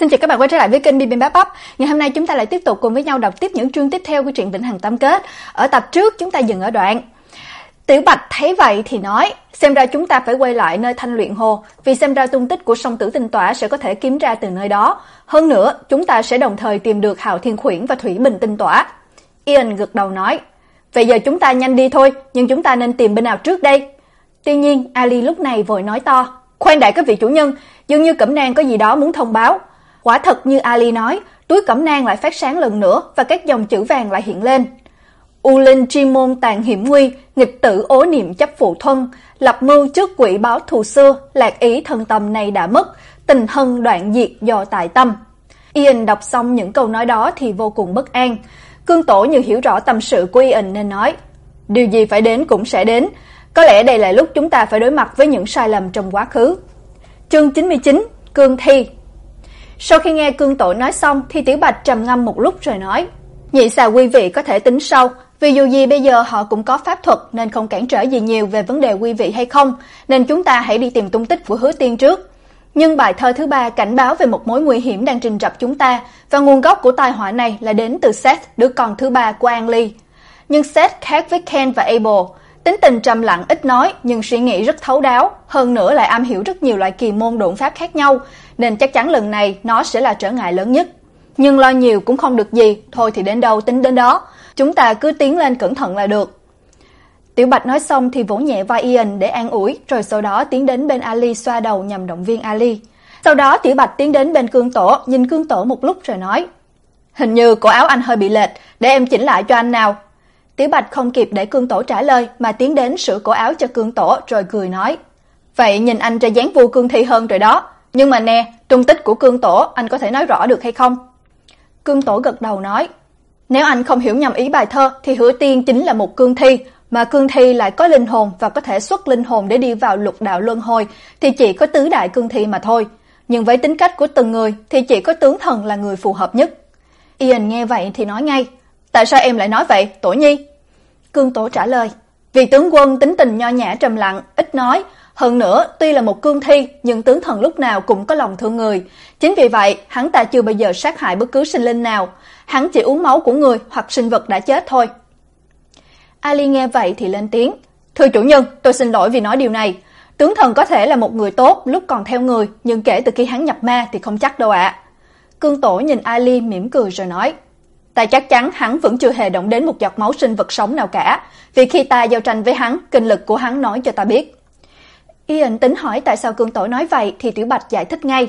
Xin chào các bạn quay trở lại với kênh Bibimbap Bắp. Ngày hôm nay chúng ta lại tiếp tục cùng với nhau đọc tiếp những chương tiếp theo của truyện Vĩnh Hằng Tam Kết. Ở tập trước chúng ta dừng ở đoạn Tiểu Bạch thấy vậy thì nói, xem ra chúng ta phải quay lại nơi thanh luyện hồ, vì xem ra tung tích của song tử tinh tỏa sẽ có thể kiếm ra từ nơi đó. Hơn nữa, chúng ta sẽ đồng thời tìm được Hạo Thiên Khuyển và Thủy Bình tinh tỏa. Ian gật đầu nói, vậy giờ chúng ta nhanh đi thôi, nhưng chúng ta nên tìm bên nào trước đây? Tuy nhiên, Ali lúc này vội nói to, khoan đại các vị chủ nhân, dường như Cẩm Nang có gì đó muốn thông báo. Quả thật như Ali nói, túi cẩm nang lại phát sáng lần nữa và các dòng chữ vàng lại hiện lên. U linh chi môn tàn hiểm nguy, nghịch tử ố niệm chấp phụ thân, lập mưu trước quỷ báo thù xưa, lạc ý thân tâm này đã mất, tình hân đoạn diệt do tại tâm. Ian đọc xong những câu nói đó thì vô cùng bất an. Cương Tổ như hiểu rõ tâm sự của Ian nên nói, điều gì phải đến cũng sẽ đến, có lẽ đây là lúc chúng ta phải đối mặt với những sai lầm trong quá khứ. Chương 99: Cương thi sau khi nghe cương tội nói xong thì Tiểu Bạch trầm ngâm một lúc rồi nói: "Nhị xà quý vị có thể tính sau, vì dù gì bây giờ họ cũng có pháp thuật nên không cản trở gì nhiều về vấn đề quý vị hay không, nên chúng ta hãy đi tìm tung tích của Hứa Tiên trước." Nhưng bài thơ thứ ba cảnh báo về một mối nguy hiểm đang trình rập chúng ta và nguồn gốc của tai họa này là đến từ Seth, đứa con thứ ba của An Ly. Nhưng Seth khác với Ken và Abel, tính tình trầm lặng ít nói nhưng suy nghĩ rất thấu đáo, hơn nữa lại am hiểu rất nhiều loại kỳ môn độn pháp khác nhau, nên chắc chắn lần này nó sẽ là trở ngại lớn nhất. Nhưng lo nhiều cũng không được gì, thôi thì đến đâu tính đến đó, chúng ta cứ tiến lên cẩn thận là được. Tiểu Bạch nói xong thì vỗ nhẹ vai Ian để an ủi, rồi sau đó tiến đến bên Ali xoa đầu nhằm động viên Ali. Sau đó Tiểu Bạch tiến đến bên Cương Tổ, nhìn Cương Tổ một lúc rồi nói: "Hình như cổ áo anh hơi bị lệch, để em chỉnh lại cho anh nào." Tiểu Bạch không kịp để Cương Tổ trả lời mà tiến đến sửa cổ áo cho Cương Tổ rồi cười nói: "Vậy nhìn anh ra dáng vu cương thi hơn rồi đó, nhưng mà nè, tung tích của cương tổ anh có thể nói rõ được hay không? Cương tổ gật đầu nói, nếu anh không hiểu nhầm ý bài thơ thì Hứa Tiên chính là một cương thi, mà cương thi lại có linh hồn và có thể xuất linh hồn để đi vào lục đạo luân hồi thì chỉ có tứ đại cương thi mà thôi. Nhưng với tính cách của từng người thì chỉ có tướng thần là người phù hợp nhất. Ian nghe vậy thì nói ngay, tại sao em lại nói vậy, Tổ Nhi? Cương Tổ trả lời, vì tướng quân tính tình nho nhã trầm lặng, ít nói, hơn nữa, tuy là một cương thi, nhưng tướng thần lúc nào cũng có lòng thương người. Chính vì vậy, hắn ta chưa bao giờ sát hại bất cứ sinh linh nào, hắn chỉ uống máu của người hoặc sinh vật đã chết thôi. Ali nghe vậy thì lên tiếng, "Thưa chủ nhân, tôi xin lỗi vì nói điều này. Tướng thần có thể là một người tốt lúc còn theo người, nhưng kể từ khi hắn nhập ma thì không chắc đâu ạ." Cương Tổ nhìn Ali mỉm cười rồi nói, "Ta chắc chắn hắn vẫn chưa hề động đến một giọt máu sinh vật sống nào cả, vì khi ta giao tranh với hắn, kinh lực của hắn nói cho ta biết." Ian tính hỏi tại sao Cương Tổ nói vậy thì Tiểu Bạch giải thích ngay.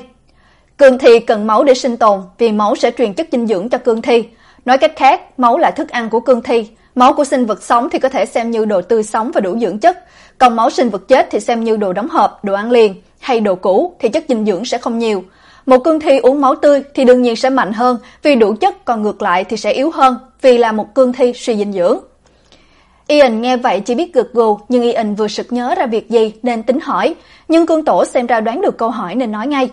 Cương thi cần máu để sinh tồn, vì máu sẽ truyền chất dinh dưỡng cho cương thi. Nói cách khác, máu là thức ăn của cương thi. Máu của sinh vật sống thì có thể xem như đồ tươi sống và đủ dưỡng chất, còn máu sinh vật chết thì xem như đồ đóng hộp, đồ ăn liền hay đồ cũ thì chất dinh dưỡng sẽ không nhiều. Một cương thi uống máu tươi thì đương nhiên sẽ mạnh hơn, vì đủ chất còn ngược lại thì sẽ yếu hơn, vì là một cương thi suy dinh dưỡng. Ian nghe vậy chỉ biết gật gù, nhưng Ian vừa sực nhớ ra việc gì nên tính hỏi, nhưng cương tổ xem ra đoán được câu hỏi nên nói ngay.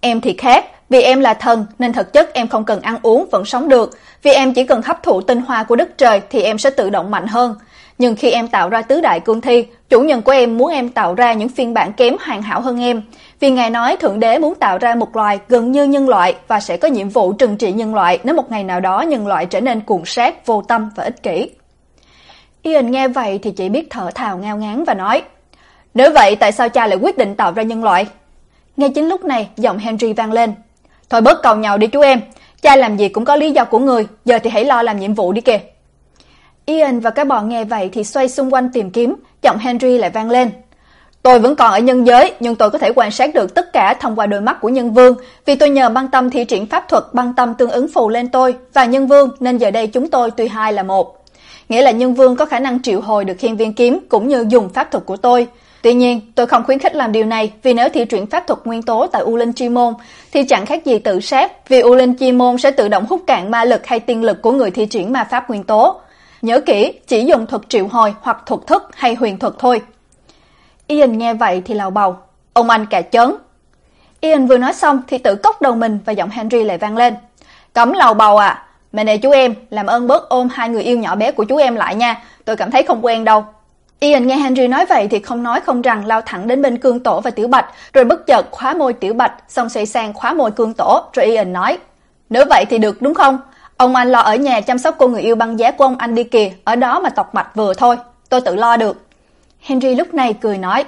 Em thì khác, vì em là thần nên thực chất em không cần ăn uống vẫn sống được, vì em chỉ cần hấp thụ tinh hoa của đất trời thì em sẽ tự động mạnh hơn. Nhưng khi em tạo ra tứ đại cương thi, chủ nhân của em muốn em tạo ra những phiên bản kém hoàn hảo hơn em, vì ngài nói thượng đế muốn tạo ra một loài gần như nhân loại và sẽ có nhiệm vụ trừng trị nhân loại nếu một ngày nào đó nhân loại trở nên cuồng sát, vô tâm và ích kỷ. Ian nghe vậy thì chỉ biết thở thào ngao ngán và nói: "Nếu vậy tại sao cha lại quyết định tạo ra nhân loại?" Ngay chính lúc này, giọng Henry vang lên: "Thôi bớt cầu nhau đi chú em, cha làm gì cũng có lý do của người, giờ thì hãy lo làm nhiệm vụ đi kìa." Ian và các bọn nghe vậy thì xoay xung quanh tìm kiếm, giọng Henry lại vang lên: Tôi vẫn còn ở nhân giới, nhưng tôi có thể quan sát được tất cả thông qua đôi mắt của nhân vương, vì tôi nhờ băng tâm thi triển pháp thuật băng tâm tương ứng phù lên tôi và nhân vương nên giờ đây chúng tôi tuy hai là một nghĩa là nhân vương có khả năng triệu hồi được hiên viên kiếm cũng như dùng pháp thuật của tôi. Tuy nhiên, tôi không khuyến khích làm điều này vì nếu thi triển pháp thuật nguyên tố tại U Linh Chi môn thì chẳng khác gì tự sát, vì U Linh Chi môn sẽ tự động hút cạn ma lực hay tiên lực của người thi triển ma pháp nguyên tố. Nhớ kỹ, chỉ dùng thuật triệu hồi hoặc thuật thức hay huyền thuật thôi. Ian nghe vậy thì lào bầu, ông anh cả chớn. Ian vừa nói xong thì tự cốc đầu mình và giọng Henry lại vang lên. Cấm lào bầu à, mẹ nè chú em, làm ơn bớt ôm hai người yêu nhỏ bé của chú em lại nha, tôi cảm thấy không quen đâu. Ian nghe Henry nói vậy thì không nói không rằng lao thẳng đến bên Cương Tổ và Tiểu Bạch, rồi bất chợt khóa môi Tiểu Bạch, xong xoay sang khóa môi Cương Tổ, rồi Ian nói: "Nếu vậy thì được đúng không? Ông anh lo ở nhà chăm sóc cô người yêu băng giá của ông anh đi kìa, ở đó mà tọc mạch vừa thôi, tôi tự lo được." Henry lúc này cười nói: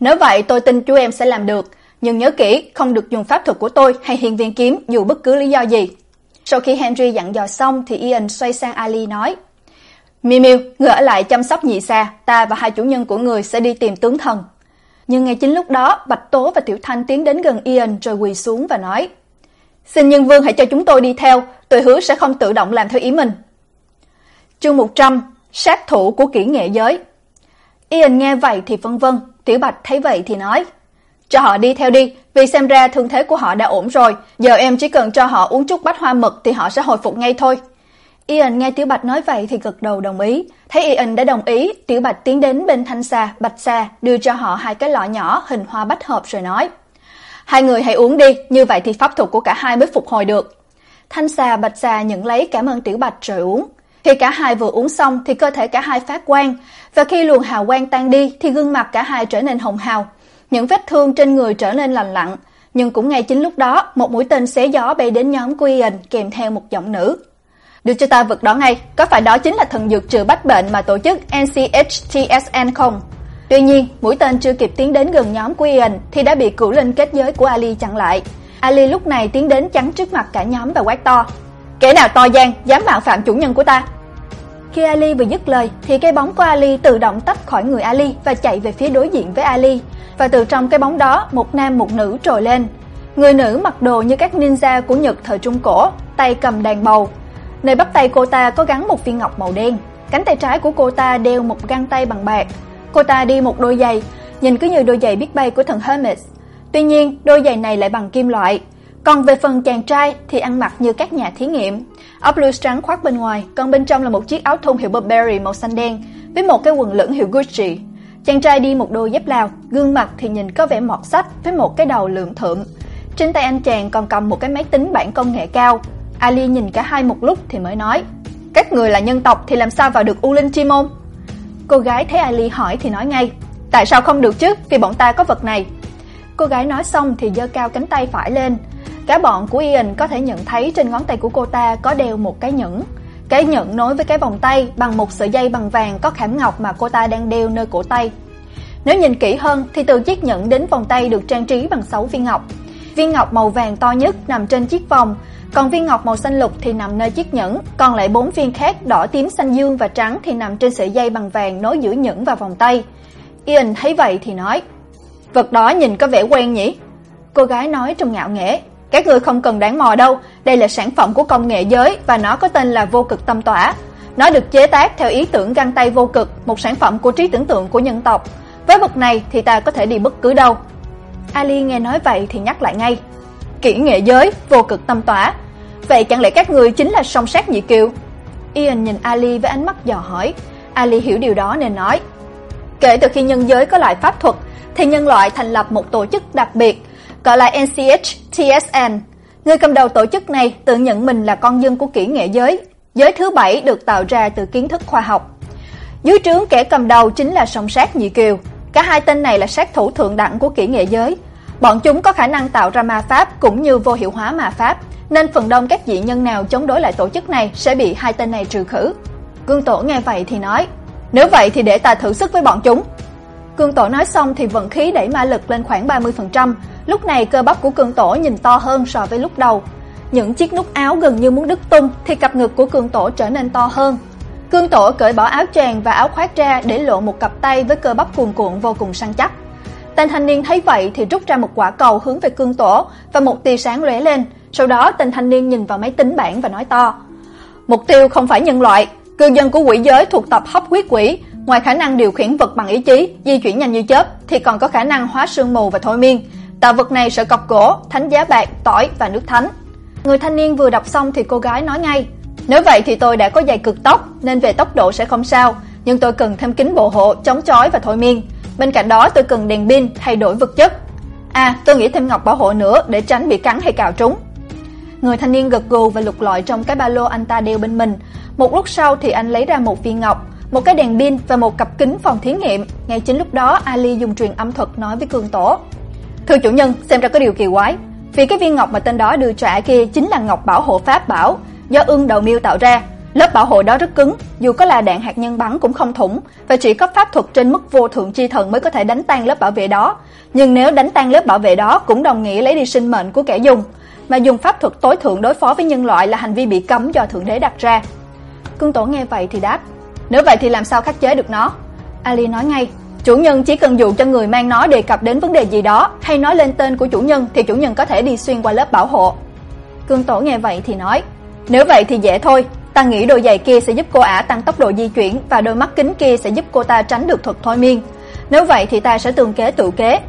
"Nếu vậy tôi tin chú em sẽ làm được, nhưng nhớ kỹ, không được dùng pháp thuật của tôi hay hiên viên kiếm dù bất cứ lý do gì." Sau khi Henry dặn dò xong thì Ian xoay sang Ali nói: Miu Miu, người ở lại chăm sóc nhị xa, ta và hai chủ nhân của người sẽ đi tìm tướng thần. Nhưng ngay chính lúc đó, Bạch Tố và Tiểu Thanh tiến đến gần Ian rồi quỳ xuống và nói: "Xin nhân vương hãy cho chúng tôi đi theo, tôi hứa sẽ không tự động làm theo ý mình." Chương 100: Sát thủ của kỹ nghệ giới. Ian nghe vậy thì phân vân, Tiểu Bạch thấy vậy thì nói: "Cho họ đi theo đi, vì xem ra thương thế của họ đã ổn rồi, giờ em chỉ cần cho họ uống chút bách hoa mật thì họ sẽ hồi phục ngay thôi." Ian nghe Tiểu Bạch nói vậy thì gật đầu đồng ý. Thấy Ian đã đồng ý, Tiểu Bạch tiến đến bên Thanh Sa, Bạch Sa, đưa cho họ hai cái lọ nhỏ hình hoa bách hợp rồi nói: "Hai người hãy uống đi, như vậy thì pháp thuật của cả hai mới phục hồi được." Thanh xà, Bạch xà nhận lấy cảm ơn Tiểu Bạch rồi uống. Khi cả hai vừa uống xong thì cơ thể cả hai phát quang, và khi luồng hào quang tan đi thì gương mặt cả hai trở nên hồng hào, những vết thương trên người trở nên lành lặn, nhưng cũng ngay chính lúc đó, một mũi tên xé gió bay đến nhóm của kèm theo một giọng nữ. Đưa cho ta vật đó ngay, có phải đó chính là thần dược trừ bách bệnh mà tổ chức NCHTSN không? Tuy nhiên, mũi tên chưa kịp tiến đến gần nhóm của thì đã bị cửu linh kết giới của Ali chặn lại. Ali lúc này tiến đến chắn trước mặt cả nhóm và quát to: "Kẻ nào to gan dám mạo phạm chủ nhân của ta?" Khi Ali vừa dứt lời thì cái bóng của Ali tự động tách khỏi người Ali và chạy về phía đối diện với Ali, và từ trong cái bóng đó, một nam một nữ trồi lên. Người nữ mặc đồ như các ninja của Nhật thời Trung cổ, tay cầm đàn bầu, Nơi bắp tay cô ta có gắn một viên ngọc màu đen, cánh tay trái của cô ta đeo một găng tay bằng bạc. Cô ta đi một đôi giày, nhìn cứ như đôi giày biết bay của thần Hermes. Tuy nhiên, đôi giày này lại bằng kim loại. Còn về phần chàng trai thì ăn mặc như các nhà thí nghiệm. Áo blue trắng khoác bên ngoài, còn bên trong là một chiếc áo thun hiệu Burberry màu xanh đen với một cái quần lửng hiệu Gucci. Chàng trai đi một đôi dép Lào, gương mặt thì nhìn có vẻ mọt sách với một cái đầu lượm thượm. Trên tay anh chàng còn cầm một cái máy tính bảng công nghệ cao, Ali nhìn cả hai một lúc thì mới nói, các người là nhân tộc thì làm sao vào được U Linh Chi môn? Cô gái thấy Ali hỏi thì nói ngay, tại sao không được chứ, vì bọn ta có vật này. Cô gái nói xong thì giơ cao cánh tay phải lên. Cả bọn của Ian có thể nhận thấy trên ngón tay của cô ta có đeo một cái nhẫn. Cái nhẫn nối với cái vòng tay bằng một sợi dây bằng vàng có khảm ngọc mà cô ta đang đeo nơi cổ tay. Nếu nhìn kỹ hơn thì từ chiếc nhẫn đến vòng tay được trang trí bằng 6 viên ngọc. Viên ngọc màu vàng to nhất nằm trên chiếc vòng, còn viên ngọc màu xanh lục thì nằm nơi chiếc nhẫn, còn lại bốn viên khác đỏ, tím, xanh dương và trắng thì nằm trên sợi dây bằng vàng nối giữa nhẫn và vòng tay. Ian thấy vậy thì nói: "Vật đó nhìn có vẻ quen nhỉ?" Cô gái nói trong ngạo nghễ: "Các ngươi không cần đáng mò đâu, đây là sản phẩm của công nghệ giới và nó có tên là Vô Cực Tâm Tỏa. Nó được chế tác theo ý tưởng găng tay vô cực, một sản phẩm của trí tưởng tượng của nhân tộc. Với vật này thì ta có thể đi bất cứ đâu." Ali nghe nói vậy thì nhắc lại ngay: kỹ nghệ giới, vô cực tâm tỏa. Vậy chẳng lẽ các người chính là song sát nhị kiều? Ian nhìn Ali với ánh mắt dò hỏi. Ali hiểu điều đó nên nói: Kể từ khi nhân giới có loại pháp thuật, thì nhân loại thành lập một tổ chức đặc biệt gọi là NCHTSN. Người cầm đầu tổ chức này tự nhận mình là con dân của kỹ nghệ giới, giới thứ bảy được tạo ra từ kiến thức khoa học. Dưới trướng kẻ cầm đầu chính là song sát nhị kiều. Cả hai tên này là sát thủ thượng đẳng của kỹ nghệ giới, Bọn chúng có khả năng tạo ra ma pháp cũng như vô hiệu hóa ma pháp, nên phần đông các dị nhân nào chống đối lại tổ chức này sẽ bị hai tên này trừ khử. Cương Tổ nghe vậy thì nói: "Nếu vậy thì để ta thử sức với bọn chúng." Cường Tổ nói xong thì vận khí đẩy ma lực lên khoảng 30%, lúc này cơ bắp của Cường Tổ nhìn to hơn so với lúc đầu. Những chiếc nút áo gần như muốn đứt tung thì cặp ngực của Cường Tổ trở nên to hơn. Cương Tổ cởi bỏ áo choàng và áo khoác ra để lộ một cặp tay với cơ bắp cuồn cuộn vô cùng săn chắc. Tên thanh niên thấy vậy thì rút ra một quả cầu hướng về cương tổ và một tia sáng lóe lên, sau đó tên thanh niên nhìn vào máy tính bảng và nói to: "Mục tiêu không phải nhân loại, cư dân của quỷ giới thuộc tập hấp huyết quỷ, ngoài khả năng điều khiển vật bằng ý chí, di chuyển nhanh như chớp thì còn có khả năng hóa sương mù và thôi miên. Tạo vật này sợ cọc gỗ, thánh giá bạc, tỏi và nước thánh." Người thanh niên vừa đọc xong thì cô gái nói ngay: "Nếu vậy thì tôi đã có giày cực tốc nên về tốc độ sẽ không sao, nhưng tôi cần thêm kính bảo hộ chống chói và thôi miên." Bên cạnh đó tôi cần đèn pin thay đổi vật chất. À, tôi nghĩ thêm ngọc bảo hộ nữa để tránh bị cắn hay cào trúng. Người thanh niên gật gù và lục lọi trong cái ba lô anh ta đeo bên mình. Một lúc sau thì anh lấy ra một viên ngọc, một cái đèn pin và một cặp kính phòng thí nghiệm. Ngay chính lúc đó, Ali dùng truyền âm thuật nói với Cương Tổ: "Thưa chủ nhân, xem ra có điều kỳ quái, vì cái viên ngọc mà tên đó đưa trả kia chính là ngọc bảo hộ pháp bảo do ương đầu miêu tạo ra." Lớp bảo hộ đó rất cứng, dù có là đạn hạt nhân bắn cũng không thủng và chỉ có pháp thuật trên mức vô thượng chi thần mới có thể đánh tan lớp bảo vệ đó. Nhưng nếu đánh tan lớp bảo vệ đó cũng đồng nghĩa lấy đi sinh mệnh của kẻ dùng, mà dùng pháp thuật tối thượng đối phó với nhân loại là hành vi bị cấm do thượng đế đặt ra. Cương Tổ nghe vậy thì đáp: "Nếu vậy thì làm sao khắc chế được nó?" Ali nói ngay: "Chủ nhân chỉ cần dụ cho người mang nó đề cập đến vấn đề gì đó hay nói lên tên của chủ nhân thì chủ nhân có thể đi xuyên qua lớp bảo hộ." Cương Tổ nghe vậy thì nói: "Nếu vậy thì dễ thôi, ta nghĩ đôi giày kia sẽ giúp cô ả tăng tốc độ di chuyển và đôi mắt kính kia sẽ giúp cô ta tránh được thuật thôi miên. Nếu vậy thì ta sẽ tường kế tự kế."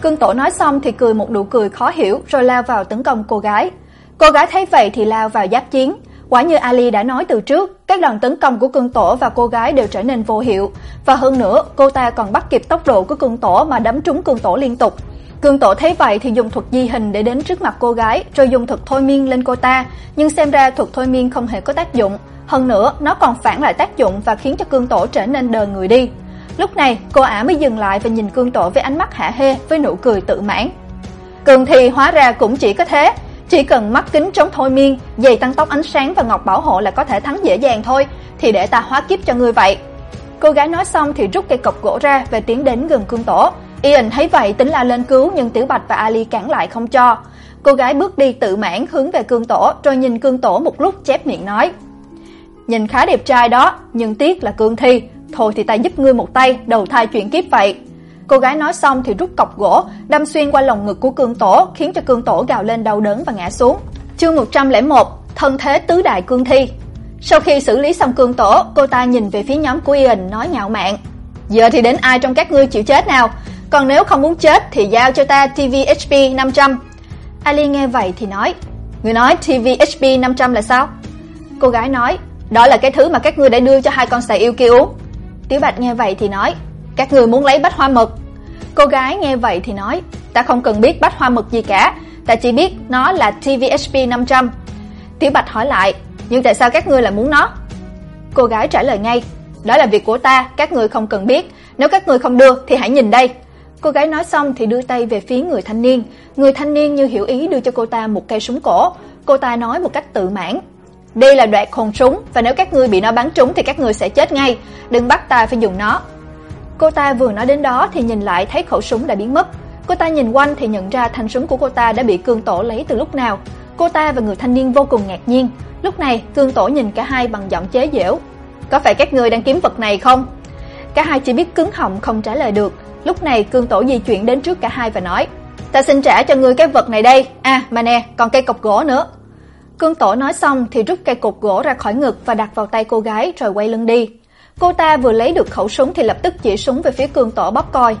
Cương Tổ nói xong thì cười một nụ cười khó hiểu rồi lao vào tấn công cô gái. Cô gái thấy vậy thì lao vào giáp chiến. Quả như Ali đã nói từ trước, các đòn tấn công của Cương Tổ và cô gái đều trở nên vô hiệu, và hơn nữa, cô ta còn bắt kịp tốc độ của Cương Tổ mà đấm trúng Cương Tổ liên tục. Cương Tổ thấy vậy thì dùng thuật di hình để đến trước mặt cô gái, rồi dùng thuật thôi miên lên cô ta, nhưng xem ra thuật thôi miên không hề có tác dụng, hơn nữa nó còn phản lại tác dụng và khiến cho Cương Tổ trở nên đờ người đi. Lúc này, cô ả mới dừng lại và nhìn Cương Tổ với ánh mắt hạ hê với nụ cười tự mãn. Cường thì hóa ra cũng chỉ có thế, chỉ cần mắt kính chống thôi miên, giày tăng tốc ánh sáng và ngọc bảo hộ là có thể thắng dễ dàng thôi, thì để ta hóa kiếp cho ngươi vậy. Cô gái nói xong thì rút cây cọc gỗ ra và tiến đến gần Cương Tổ. Ian thấy vậy tính la lên cứu nhưng Tiểu Bạch và Ali cản lại không cho. Cô gái bước đi tự mãn hướng về Cương Tổ, rồi nhìn Cương Tổ một lúc chép miệng nói: "Nhìn khá đẹp trai đó, nhưng tiếc là cương thi, thôi thì ta giúp ngươi một tay, đầu thai chuyển kiếp vậy." Cô gái nói xong thì rút cọc gỗ, đâm xuyên qua lồng ngực của Cương Tổ, khiến cho Cương Tổ gào lên đau đớn và ngã xuống. Chương 101: Thân thế tứ đại cương thi. Sau khi xử lý xong Cương Tổ, cô ta nhìn về phía nhóm của Ian nói ngạo mạn: "Giờ thì đến ai trong các ngươi chịu chết nào? Còn nếu không muốn chết thì giao cho ta TVHP 500." Ali nghe vậy thì nói: "Ngươi nói TVHP 500 là sao?" Cô gái nói: "Đó là cái thứ mà các ngươi đã đưa cho hai con sài yêu kia uống." Tiểu Bạch nghe vậy thì nói: các người muốn lấy bách hoa mực. Cô gái nghe vậy thì nói, ta không cần biết bách hoa mực gì cả, ta chỉ biết nó là tvsp 500. Tiểu Bạch hỏi lại, nhưng tại sao các ngươi lại muốn nó? Cô gái trả lời ngay, đó là việc của ta, các ngươi không cần biết, nếu các ngươi không đưa thì hãy nhìn đây. Cô gái nói xong thì đưa tay về phía người thanh niên, người thanh niên như hiểu ý đưa cho cô ta một cây súng cổ. Cô ta nói một cách tự mãn, đây là đoạt hồn súng và nếu các ngươi bị nó bắn trúng thì các ngươi sẽ chết ngay, đừng bắt ta phải dùng nó. Cô ta vừa nói đến đó thì nhìn lại thấy khẩu súng đã biến mất. Cô ta nhìn quanh thì nhận ra thanh súng của cô ta đã bị Cương Tổ lấy từ lúc nào. Cô ta và người thanh niên vô cùng ngạc nhiên. Lúc này, Cương Tổ nhìn cả hai bằng giọng chế giễu. "Có phải các ngươi đang kiếm vật này không?" Cả hai chỉ biết cứng họng không trả lời được. Lúc này, Cương Tổ di chuyển đến trước cả hai và nói: "Ta xin trả cho ngươi cái vật này đây. À, mà nè, còn cây cọc gỗ nữa." Cương Tổ nói xong thì rút cây cột gỗ ra khỏi ngực và đặt vào tay cô gái rồi quay lưng đi. Cô ta vừa lấy được khẩu súng thì lập tức chỉ súng về phía Cương Tổ bóp coi.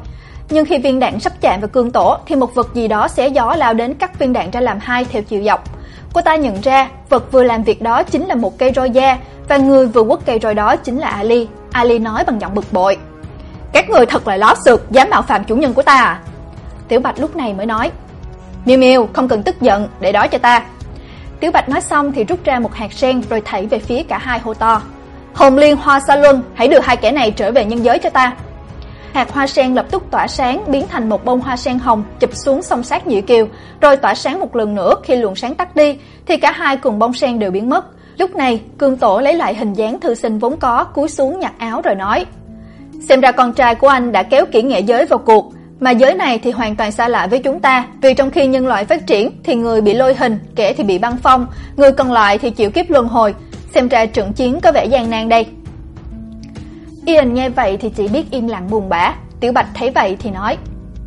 Nhưng khi viên đạn sắp chạm vào Cương Tổ thì một vật gì đó xé gió lao đến cắt viên đạn ra làm hai theo chiều dọc. Cô ta nhận ra, vật vừa làm việc đó chính là một cây roi da và người vừa quất cây roi đó chính là Ali. Ali nói bằng giọng bực bội: "Các người thật là ló xược, dám mạo phạm chủ nhân của ta à?" Tiểu Bạch lúc này mới nói: "Miêu Miêu, không cần tức giận, để đó cho ta." Tiểu Bạch nói xong thì rút ra một hạt sen rồi thảy về phía cả hai hô to: Hồng Liên Hoa Sa Luân, hãy đưa hai kẻ này trở về nhân giới cho ta. Hạt hoa sen lập tức tỏa sáng, biến thành một bông hoa sen hồng chụp xuống song sát Nhị Kiều, rồi tỏa sáng một lần nữa khi luồng sáng tắt đi, thì cả hai cùng bông sen đều biến mất. Lúc này, Cương Tổ lấy lại hình dáng thư sinh vốn có, cúi xuống nhặt áo rồi nói: "Xem ra con trai của anh đã kéo kỹ nghệ giới vào cuộc, mà giới này thì hoàn toàn xa lạ với chúng ta, vì trong khi nhân loại phát triển thì người bị lôi hình, kẻ thì bị băng phong, người còn lại thì chịu kiếp luân hồi, xem ra trận chiến có vẻ gian nan đây. Ian nghe vậy thì chỉ biết im lặng buồn bã, Tiểu Bạch thấy vậy thì nói: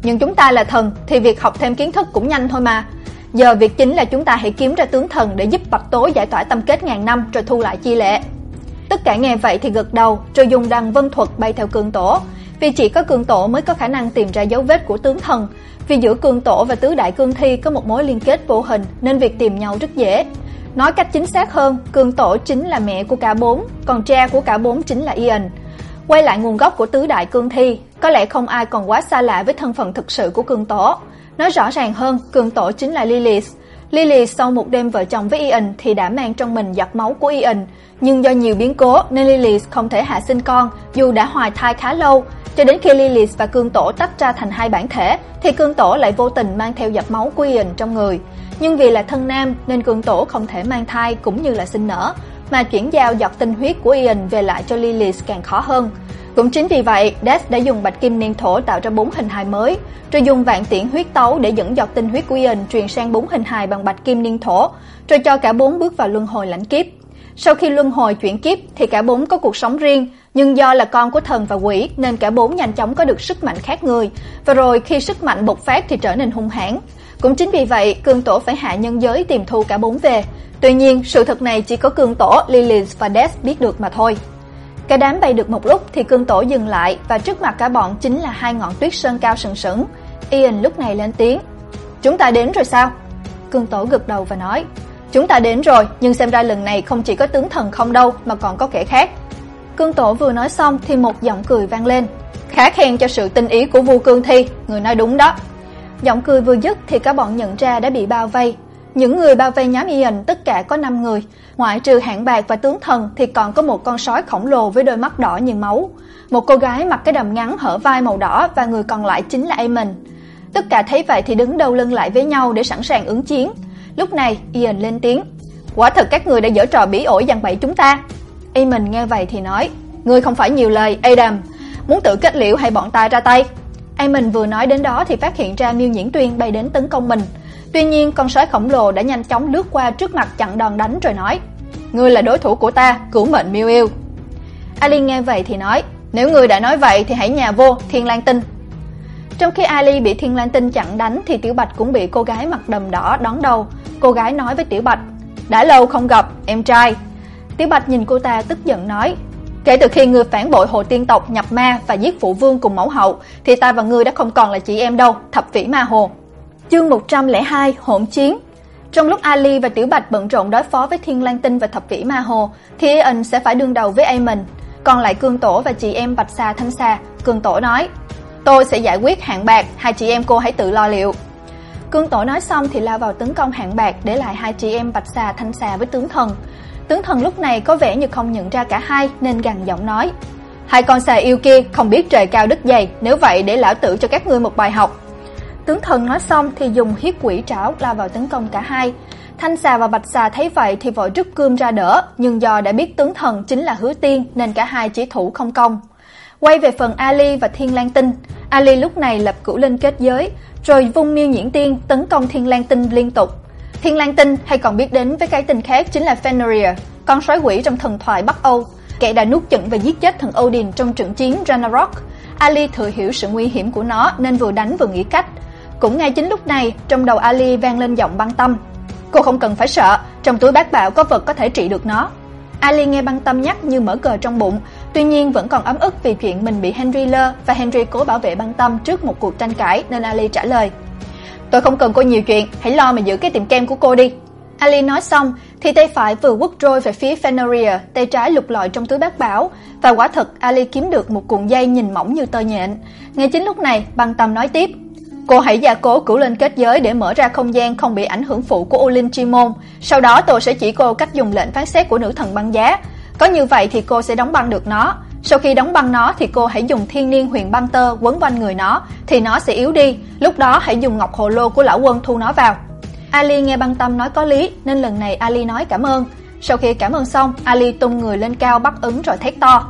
"Nhưng chúng ta là thần thì việc học thêm kiến thức cũng nhanh thôi mà. Giờ việc chính là chúng ta hãy kiếm ra tướng thần để giúp Bạch Tố giải tỏa tâm kết ngàn năm rồi thu lại chi lệ." Tất cả nghe vậy thì gật đầu, rồi dùng đằng vân thuật bay theo cương tổ, vì chỉ có cương tổ mới có khả năng tìm ra dấu vết của tướng thần, vì giữa cương tổ và tứ đại cương thi có một mối liên kết vô hình nên việc tìm nhau rất dễ. Nói cách chính xác hơn, Cương Tổ chính là mẹ của cả bốn, còn cha của cả bốn chính là Ian. Quay lại nguồn gốc của tứ đại cương thi, có lẽ không ai còn quá xa lạ với thân phận thực sự của Cương Tổ. Nói rõ ràng hơn, Cương Tổ chính là Lilith. Lily sau một đêm vợ chồng với Ian thì đã mang trong mình giọt máu của Ian, nhưng do nhiều biến cố nên Lily không thể hạ sinh con dù đã hoài thai khá lâu. Cho đến khi Lily và cương tổ tách ra thành hai bản thể thì cương tổ lại vô tình mang theo giọt máu của Ian trong người. Nhưng vì là thân nam nên cường tổ không thể mang thai cũng như là sinh nở, mà chuyển giao giọt tinh huyết của Ian về lại cho lilith càng khó hơn. Cũng chính vì vậy, Death đã dùng bạch kim niên thổ tạo ra bốn hình hài mới, rồi dùng vạn tiễn huyết tấu để dẫn giọt tinh huyết của Ian truyền sang bốn hình hài bằng bạch kim niên thổ, rồi cho cả bốn bước vào luân hồi lãnh kiếp. Sau khi luân hồi chuyển kiếp thì cả bốn có cuộc sống riêng, nhưng do là con của thần và quỷ nên cả bốn nhanh chóng có được sức mạnh khác người, và rồi khi sức mạnh bộc phát thì trở nên hung hãn. Cũng chính vì vậy, cương tổ phải hạ nhân giới tìm thu cả bốn về. Tuy nhiên, sự thật này chỉ có cương tổ, Lilith và Death biết được mà thôi. Cả đám bay được một lúc thì cương tổ dừng lại và trước mặt cả bọn chính là hai ngọn tuyết sơn cao sừng sững. Ian lúc này lên tiếng. Chúng ta đến rồi sao? Cương tổ gật đầu và nói. Chúng ta đến rồi, nhưng xem ra lần này không chỉ có tướng thần không đâu mà còn có kẻ khác. Cương tổ vừa nói xong thì một giọng cười vang lên. Khá khen cho sự tinh ý của Vu Cương Thi, người nói đúng đó. Giọng cười vừa dứt thì cả bọn nhận ra đã bị bao vây. Những người bao vây nhóm Ian tất cả có 5 người, ngoại trừ hạng bạc và tướng thần thì còn có một con sói khổng lồ với đôi mắt đỏ như máu, một cô gái mặc cái đầm ngắn hở vai màu đỏ và người còn lại chính là Aemon. Tất cả thấy vậy thì đứng đầu lưng lại với nhau để sẵn sàng ứng chiến. Lúc này, Ian lên tiếng: "Quả thật các người đã giở trò bỉ ổi dằn bậy chúng ta." Aemon nghe vậy thì nói: "Ngươi không phải nhiều lời, Adam, muốn tự kết liễu hay bọn ta ra tay?" Amon vừa nói đến đó thì phát hiện ra Miêu Nhiễn Tuyên bay đến tấn công mình. Tuy nhiên, con sói khổng lồ đã nhanh chóng lướt qua trước mặt chặn đòn đánh rồi nói: "Ngươi là đối thủ của ta, cứu mệnh Miêu yêu." Ali nghe vậy thì nói: "Nếu ngươi đã nói vậy thì hãy nhà vô Thiên Lang Tinh." Trong khi Ali bị Thiên Lang Tinh chặn đánh thì Tiểu Bạch cũng bị cô gái mặc đầm đỏ đón đầu. Cô gái nói với Tiểu Bạch: "Đã lâu không gặp, em trai." Tiểu Bạch nhìn cô ta tức giận nói: Kể từ khi ngươi phản bội hồ tiên tộc nhập ma và giết phụ vương cùng mẫu hậu, thì ta và ngươi đã không còn là chị em đâu, thập vĩ ma hồ. Chương 102: Hỗn chiến. Trong lúc Ali và Tiểu Bạch bận rộn đối phó với Thiên Lang Tinh và Thập Vĩ Ma Hồ, thì Ian sẽ phải đương đầu với Aemon. Còn lại Cương Tổ và chị em Bạch Sa Thanh Sa, Cương Tổ nói: "Tôi sẽ giải quyết hạng bạc, hai chị em cô hãy tự lo liệu." Cương Tổ nói xong thì lao vào tấn công hạng bạc để lại hai chị em Bạch Sa Thanh Sa với tướng thần. Tướng thần lúc này có vẻ như không nhận ra cả hai nên gằn giọng nói: "Hai con xà yêu kia không biết trời cao đất dày, nếu vậy để lão tử cho các ngươi một bài học." Tướng thần nói xong thì dùng huyết quỷ trảo lao vào tấn công cả hai. Thanh xà và bạch xà thấy vậy thì vội rút cương ra đỡ, nhưng do đã biết tướng thần chính là Hứa Tiên nên cả hai chỉ thủ không công. Quay về phần Ali và Thiên Lang Tinh, Ali lúc này lập cửu linh kết giới, rồi vung miêu nhuyễn tiên tấn công Thiên Lang Tinh liên tục. Thiên Lang Tinh hay còn biết đến với cái tên khác chính là Fenrir, con sói quỷ trong thần thoại Bắc Âu, kẻ đã nuốt chửng và giết chết thần Odin trong trận chiến Ragnarok. Ali thừa hiểu sự nguy hiểm của nó nên vừa đánh vừa nghĩ cách. Cũng ngay chính lúc này, trong đầu Ali vang lên giọng băng tâm. Cô không cần phải sợ, trong túi bác bảo có vật có thể trị được nó. Ali nghe băng tâm nhắc như mở cờ trong bụng, tuy nhiên vẫn còn ấm ức vì chuyện mình bị Henry lơ và Henry cố bảo vệ băng tâm trước một cuộc tranh cãi nên Ali trả lời. Tôi không cần cô nhiều chuyện, hãy lo mà giữ cái tiệm kem của cô đi. Ali nói xong thì tay phải vừa quất trôi về phía Fenrir, tay trái lục lọi trong túi bát bảo và quả thật Ali kiếm được một cuộn dây nhìn mỏng như tơ nhện. Ngay chính lúc này, băng tâm nói tiếp: Cô hãy gia cố cửu lên kết giới để mở ra không gian không bị ảnh hưởng phụ của Olin Chi môn, sau đó tôi sẽ chỉ cô cách dùng lệnh phán xét của nữ thần băng giá. Có như vậy thì cô sẽ đóng băng được nó. Sau khi đóng băng nó thì cô hãy dùng thiên niên huyền băng tơ quấn quanh người nó thì nó sẽ yếu đi, lúc đó hãy dùng ngọc hồ lô của lão quân thu nó vào. Ali nghe băng tâm nói có lý nên lần này Ali nói cảm ơn. Sau khi cảm ơn xong, Ali tung người lên cao bắt ứng rồi thét to.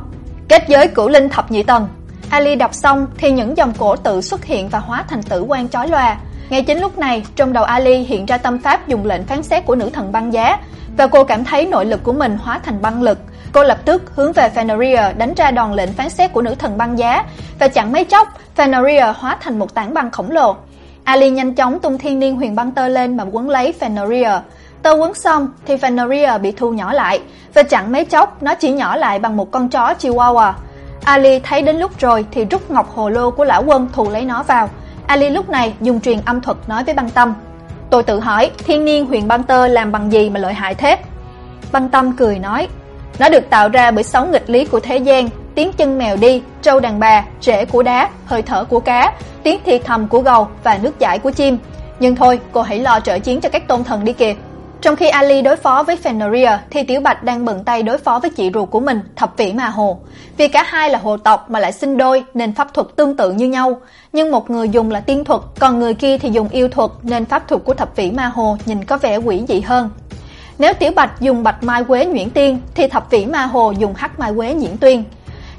Kết giới cửu linh thập nhị tầng, Ali đọc xong thì những dòng cổ tự xuất hiện và hóa thành tử quang chói lòa. Ngay chính lúc này, trong đầu Ali hiện ra tâm pháp dùng lệnh phán xét của nữ thần băng giá và cô cảm thấy nội lực của mình hóa thành băng lực. Cô lập tức hướng về Fenrir đánh ra đòn lệnh phán xét của nữ thần băng giá và chẳng mấy chốc, Fenrir hóa thành một tảng băng khổng lồ. Ali nhanh chóng tung thiên niên huyền băng tơ lên mà quấn lấy Fenrir. Tơ quấn xong thì Fenrir bị thu nhỏ lại và chẳng mấy chốc nó chỉ nhỏ lại bằng một con chó Chihuahua. Ali thấy đến lúc rồi thì rút ngọc hồ lô của lão quân thù lấy nó vào. Ali lúc này dùng truyền âm thuật nói với Băng Tâm. Tôi tự hỏi, thiên niên huyền băng tơ làm bằng gì mà lợi hại thế? Băng Tâm cười nói, nó được tạo ra bởi sáu nghịch lý của thế gian, tiếng chân mèo đi, trâu đàn bà, rễ của đá, hơi thở của cá, tiếng thì thầm của gầu và nước giải của chim. Nhưng thôi, cô hãy lo trợ chiến cho các tôn thần đi kìa. Trong khi Ali đối phó với Fenrir thì Tiểu Bạch đang bận tay đối phó với chị ruột của mình, Thập Vĩ Ma Hồ. Vì cả hai là hồ tộc mà lại sinh đôi nên pháp thuật tương tự như nhau, nhưng một người dùng là tiên thuật, còn người kia thì dùng yêu thuật nên pháp thuật của Thập Vĩ Ma Hồ nhìn có vẻ quỷ dị hơn. Nếu Tiểu Bạch dùng Bạch Mai Quế Nhuyễn Tiên thì Thập Vĩ Ma Hồ dùng Hắc Mai Quế Nhuyễn Tuyên.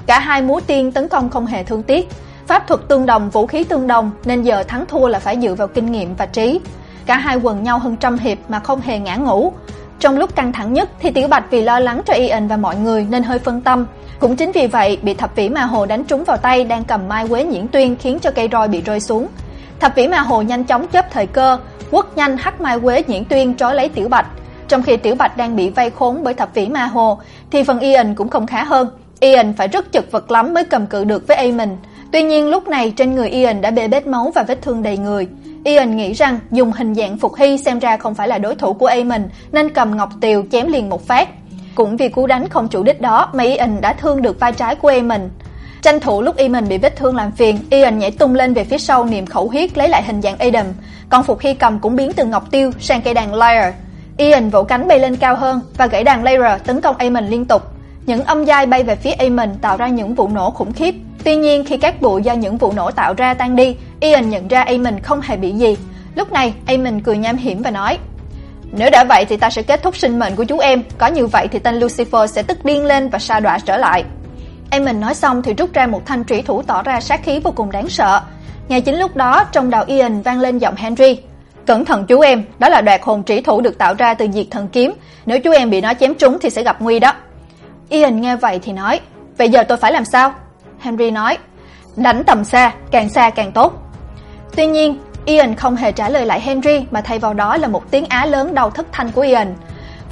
Cả hai múa tiên tấn công không hề thương tiếc, pháp thuật tương đồng, vũ khí tương đồng nên giờ thắng thua là phải dựa vào kinh nghiệm và trí. Cả hai quần nhau hơn trăm hiệp mà không hề ngã ngủ. Trong lúc căng thẳng nhất thì Tiểu Bạch vì lo lắng cho Ian và mọi người nên hơi phân tâm. Cũng chính vì vậy, bị Thập Vĩ Ma Hồ đánh trúng vào tay đang cầm mai quế nhuyễn tuyên khiến cho cây roi bị rơi xuống. Thập Vĩ Ma Hồ nhanh chóng chớp thời cơ, quất nhanh hắc mai quế nhuyễn tuyên trói lấy Tiểu Bạch. Trong khi Tiểu Bạch đang bị vây khốn bởi Thập Vĩ Ma Hồ, thì phần Ian cũng không khá hơn. Ian phải rất chật vật lắm mới cầm cự được với Aemon. Tuy nhiên lúc này trên người Ian đã bê bết máu và vết thương đầy người. Ian nghĩ rằng dùng hình dạng phục hy xem ra không phải là đối thủ của Aemon nên cầm ngọc tiều chém liền một phát. Cũng vì cú đánh không chủ đích đó mà Ian đã thương được vai trái của Aemon. Tranh thủ lúc Ian bị vết thương làm phiền, Ian nhảy tung lên về phía sau niệm khẩu huyết lấy lại hình dạng Adam, còn phục hy cầm cũng biến từ ngọc tiêu sang cây đàn lyre. Ian vỗ cánh bay lên cao hơn và gãy đàn Layra tấn công Aemon liên tục. Những âm giai bay về phía Aemon tạo ra những vụ nổ khủng khiếp. Tuy nhiên khi các bụi do những vụ nổ tạo ra tan đi, Ian nhận ra Aemon không hề bị gì. Lúc này, Aemon cười nham hiểm và nói: "Nếu đã vậy thì ta sẽ kết thúc sinh mệnh của chú em, có như vậy thì tên Lucifer sẽ tức điên lên và sa đọa trở lại." Aemon nói xong thì rút ra một thanh trủy thủ tỏ ra sát khí vô cùng đáng sợ. Ngay chính lúc đó, trong đầu Ian vang lên giọng Henry: "Cẩn thận chú em, đó là đoạt hồn trĩ thủ được tạo ra từ diệt thần kiếm, nếu chú em bị nó chém trúng thì sẽ gặp nguy đó." Ian nghe vậy thì nói: "Vậy giờ tôi phải làm sao?" Henry nói: "Đánh tầm xa, càng xa càng tốt." Tuy nhiên, Ian không hề trả lời lại Henry mà thay vào đó là một tiếng á lớn đau thất thanh của Ian.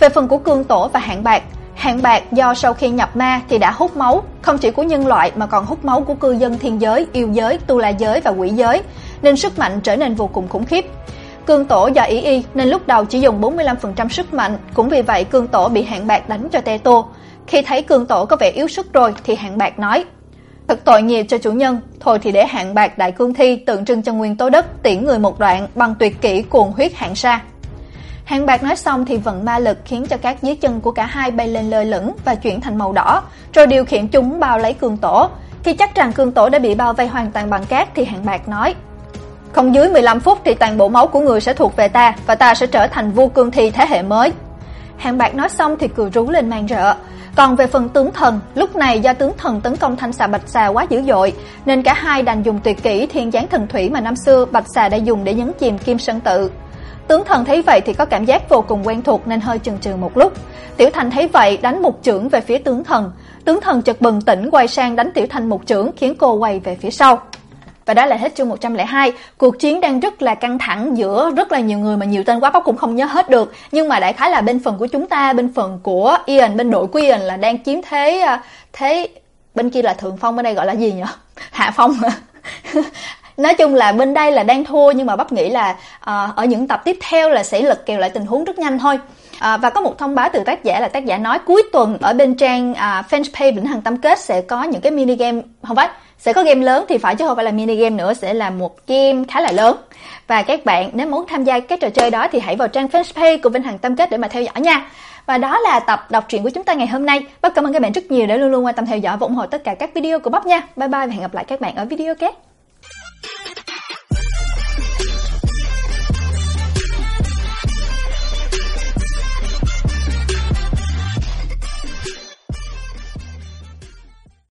Về phần của cương tổ và hạng bạc, hạng bạc do sau khi nhập ma thì đã hút máu, không chỉ của nhân loại mà còn hút máu của cư dân thiên giới, yêu giới, tu la giới và quỷ giới, nên sức mạnh trở nên vô cùng khủng khiếp. Cương tổ do ý y nên lúc đầu chỉ dùng 45% sức mạnh, cũng vì vậy cương tổ bị hạng bạc đánh cho tê tô. Khi thấy cương tổ có vẻ yếu sức rồi thì hạng bạc nói: Thật tội nghiệp cho chủ nhân, thôi thì để hạng bạc đại cương thi tượng trưng cho nguyên tố đất tiễn người một đoạn bằng tuyệt kỹ cuồng huyết hạng sa. Hạng bạc nói xong thì vận ma lực khiến cho các dưới chân của cả hai bay lên lơ lửng và chuyển thành màu đỏ, rồi điều khiển chúng bao lấy cương tổ. Khi chắc rằng cương tổ đã bị bao vây hoàn toàn bằng cát thì hạng bạc nói: "Không dưới 15 phút thì toàn bộ máu của người sẽ thuộc về ta và ta sẽ trở thành vua cương thi thế hệ mới." Hạng bạc nói xong thì cười rú lên mang rợ. Còn về phần tướng thần, lúc này do tướng thần tấn công thanh xà bạch xà quá dữ dội, nên cả hai đành dùng tuyệt kỹ thiên giáng thần thủy mà năm xưa bạch xà đã dùng để nhấn chìm kim sơn tự. Tướng thần thấy vậy thì có cảm giác vô cùng quen thuộc nên hơi chần chừ một lúc. Tiểu Thành thấy vậy đánh một chưởng về phía tướng thần. Tướng thần chợt bừng tỉnh quay sang đánh Tiểu Thành một chưởng khiến cô quay về phía sau. Và đó là hết chương 102. Cuộc chiến đang rất là căng thẳng giữa rất là nhiều người mà nhiều tên quá bóc cũng không nhớ hết được, nhưng mà đại khái là bên phần của chúng ta, bên phần của Ian, bên đội của Ian là đang chiếm thế à, thế bên kia là thượng phong bên đây gọi là gì nhỉ? Hạ phong nói chung là bên đây là đang thua nhưng mà bắp nghĩ là à, ở những tập tiếp theo là sẽ lật kèo lại tình huống rất nhanh thôi à, và có một thông báo từ tác giả là tác giả nói cuối tuần ở bên trang à, fanpage vĩnh hằng tâm kết sẽ có những cái mini game không phải sẽ có game lớn thì phải chứ không phải là mini game nữa, sẽ là một game khá là lớn và các bạn, nếu muốn tham gia cái trò chơi đó thì hãy vào trang fanpage của Vinh Hằng Tâm Kết để mà theo dõi nha. Và đó là tập đọc truyện của chúng ta ngày hôm nay. Bác cảm ơn các bạn rất nhiều đã luôn luôn quan tâm theo dõi và ủng hộ tất cả các video của Bắp nha. Bye bye và hẹn gặp lại các bạn ở video kế.